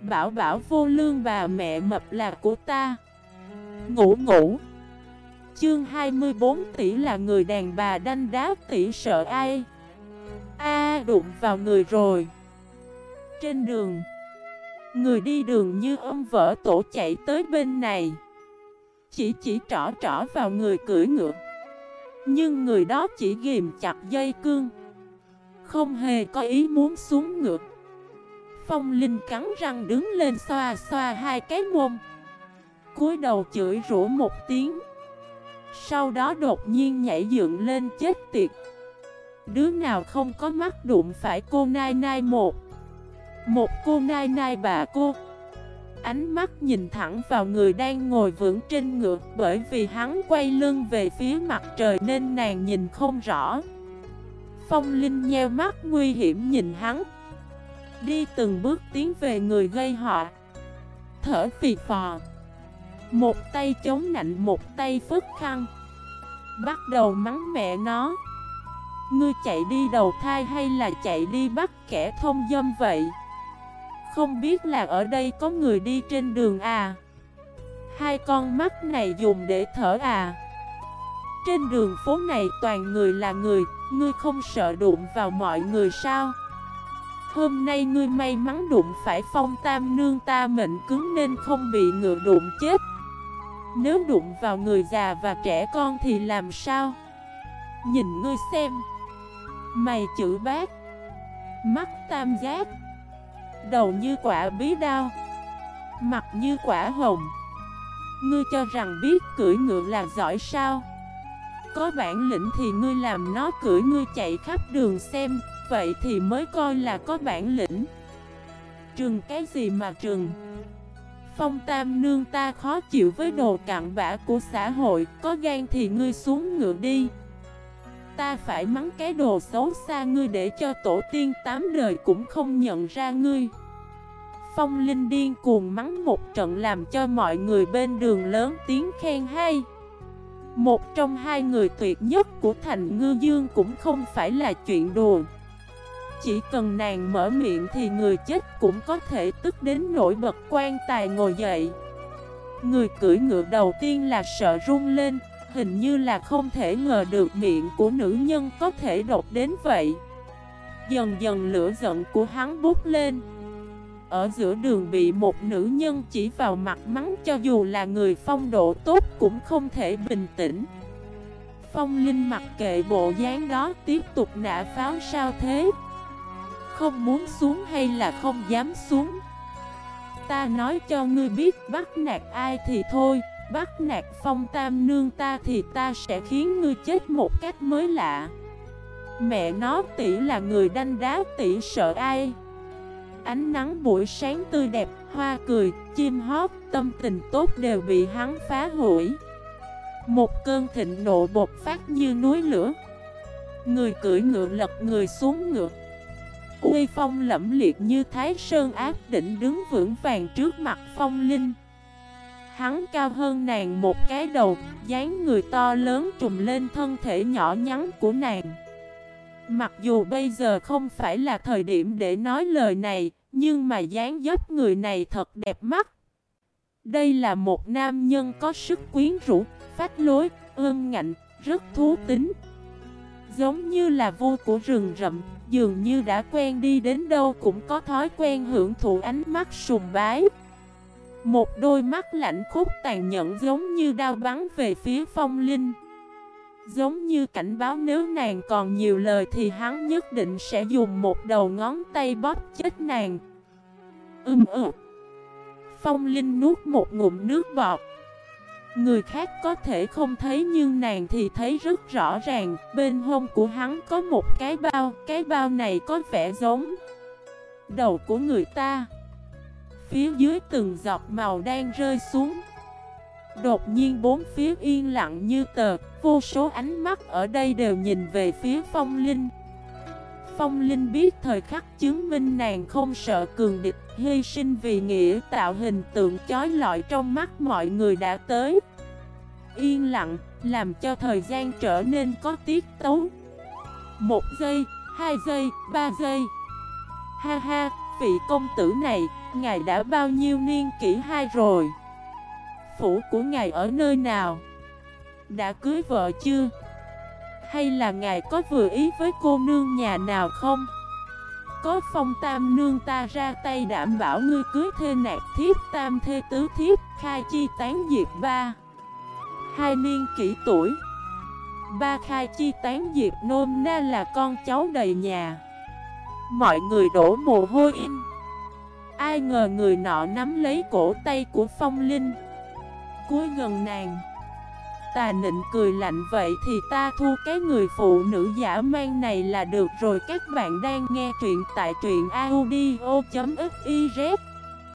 Bảo bảo vô lương bà mẹ mập là của ta. Ngủ ngủ. Chương 24 tỷ là người đàn bà đanh đá tỷ sợ ai? A, đụng vào người rồi. Trên đường, Người đi đường như ông vỡ tổ chạy tới bên này. Chỉ chỉ trỏ trỏ vào người cưỡi ngựa. Nhưng người đó chỉ ghim chặt dây cương. Không hề có ý muốn xuống ngựa. Phong Linh cắn răng đứng lên xoa xoa hai cái mông cúi đầu chửi rủa một tiếng. Sau đó đột nhiên nhảy dựng lên chết tiệt. Đứa nào không có mắt đụng phải cô Nai Nai một? Một cô Nai Nai bà cô. Ánh mắt nhìn thẳng vào người đang ngồi vững trên ngựa Bởi vì hắn quay lưng về phía mặt trời nên nàng nhìn không rõ. Phong Linh nheo mắt nguy hiểm nhìn hắn. Đi từng bước tiến về người gây họ Thở phì phò. Một tay chống nạnh một tay phức khăn. Bắt đầu mắng mẹ nó. Ngươi chạy đi đầu thai hay là chạy đi bắt kẻ thông dâm vậy? Không biết là ở đây có người đi trên đường à? Hai con mắt này dùng để thở à? Trên đường phố này toàn người là người, Ngươi không sợ đụng vào mọi người sao? Hôm nay ngươi may mắn đụng phải phong tam nương ta mệnh cứng nên không bị ngựa đụng chết. Nếu đụng vào người già và trẻ con thì làm sao? Nhìn ngươi xem. Mày chữ bát, Mắt tam giác. Đầu như quả bí đao. Mặt như quả hồng. Ngươi cho rằng biết cưỡi ngựa là giỏi sao? Có bản lĩnh thì ngươi làm nó cưỡi ngươi chạy khắp đường xem. Vậy thì mới coi là có bản lĩnh. Trừng cái gì mà trừng? Phong tam nương ta khó chịu với đồ cặn bã của xã hội, Có gan thì ngươi xuống ngựa đi. Ta phải mắng cái đồ xấu xa ngươi để cho tổ tiên tám đời cũng không nhận ra ngươi. Phong Linh điên cuồng mắng một trận làm cho mọi người bên đường lớn tiếng khen hay. Một trong hai người tuyệt nhất của thành ngư dương cũng không phải là chuyện đùa chỉ cần nàng mở miệng thì người chết cũng có thể tức đến nổi bật quan tài ngồi dậy. Người cưỡi ngựa đầu tiên là sợ run lên, Hình như là không thể ngờ được miệng của nữ nhân có thể đột đến vậy. Dần dần lửa giận của hắn bút lên. Ở giữa đường bị một nữ nhân chỉ vào mặt mắng cho dù là người phong độ tốt cũng không thể bình tĩnh. Phong Linh mặc kệ bộ dáng đó tiếp tục nã pháo sao thế? Không muốn xuống hay là không dám xuống? Ta nói cho ngươi biết bắt nạt ai thì thôi Bắt nạt phong tam nương ta thì ta sẽ khiến ngươi chết một cách mới lạ. Mẹ nó tỷ là người đanh đá tỷ sợ ai? Ánh nắng buổi sáng tươi đẹp, hoa cười, chim hót, tâm tình tốt đều bị hắn phá hủy. Một cơn thịnh nộ bột phát như núi lửa. Người cưỡi ngựa lật người xuống ngựa. Uy phong lẫm liệt như Thái Sơn áp đỉnh đứng vững vàng trước mặt phong linh. Hắn cao hơn nàng một cái đầu, dáng người to lớn trùm lên thân thể nhỏ nhắn của nàng. Mặc dù bây giờ không phải là thời điểm để nói lời này, nhưng mà dáng dấp người này thật đẹp mắt. Đây là một nam nhân có sức quyến rũ, phát lối, ương ngạnh, rất thú tính. Giống như là vua của rừng rậm, Dường như đã quen đi đến đâu cũng có thói quen hưởng thụ ánh mắt sùng bái. Một đôi mắt lạnh khúc tàn nhẫn giống như đao bắn về phía phong linh. Giống như cảnh báo nếu nàng còn nhiều lời thì hắn nhất định sẽ dùng một đầu ngón tay bóp chết nàng. Ưm ừ. Phong Linh nuốt một ngụm nước bọt. Người khác có thể không thấy nhưng nàng thì thấy rất rõ ràng. Bên hông của hắn có một cái bao. Cái bao này có vẻ giống Đầu của người ta. Phía dưới từng giọt màu đang rơi xuống. Đột nhiên bốn phía yên lặng như tờ. Vô số ánh mắt ở đây đều nhìn về phía phong linh. Phong Linh biết thời khắc chứng minh nàng không sợ cường địch, Hy sinh vì nghĩa tạo hình tượng chói lọi trong mắt mọi người đã tới. Yên lặng, làm cho thời gian trở nên có tiết tấu. Một giây, hai giây, ba giây. Ha ha, vị công tử này, Ngài đã bao nhiêu niên kỷ hai rồi? Phủ của ngài ở nơi nào? Đã cưới vợ chưa? Hay là ngài có vừa ý với cô nương nhà nào không? Có phong tam nương ta ra tay đảm bảo ngươi cưới thê nạc thiếp tam thê tứ thiếp Khai chi tán diệt ba. Hai niên kỷ tuổi. Ba khai chi tán diệp nôm na là con cháu đầy nhà. Mọi người đổ mồ hôi in. Ai ngờ người nọ nắm lấy cổ tay của phong linh. Cuối gần nàng. Tà nịnh cười lạnh vậy thì ta thu cái người phụ nữ giả mang này là được rồi. Các bạn đang nghe truyện tại truyện audio.fif